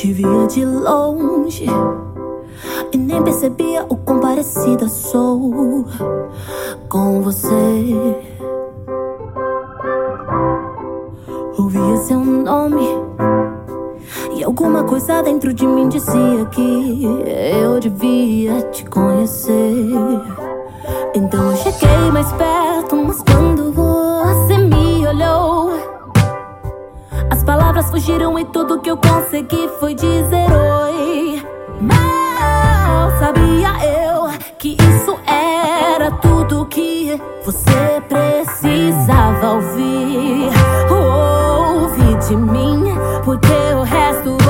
Te via de longe e nem percebia o quão parecida sou com você. Ouvia seu nome e alguma coisa dentro de mim dizia que eu devia te conhecer. Então eu cheguei mais perto, mas quando fugiram e tudo que eu consegui foi dizer oi. Mal sabia eu que isso era tudo que você precisava ouvir. Ouve de mim, porque o resto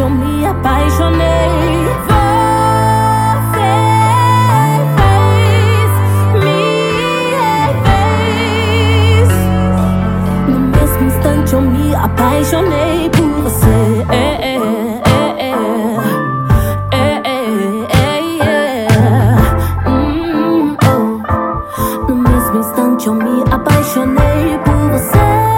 eu me apaixonei. Apaixonei por você. No mesmo instante eu me apaixonei por você.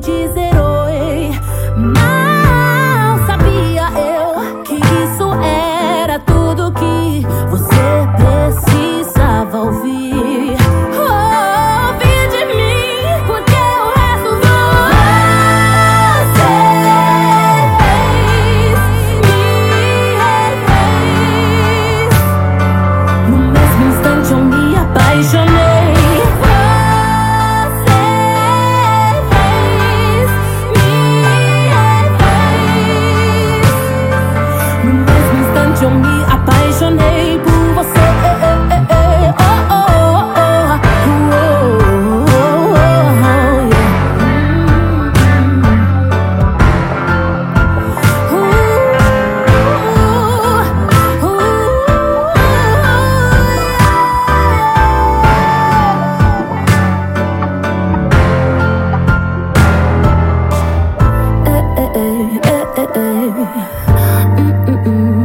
Dizer Mm -mm -mm.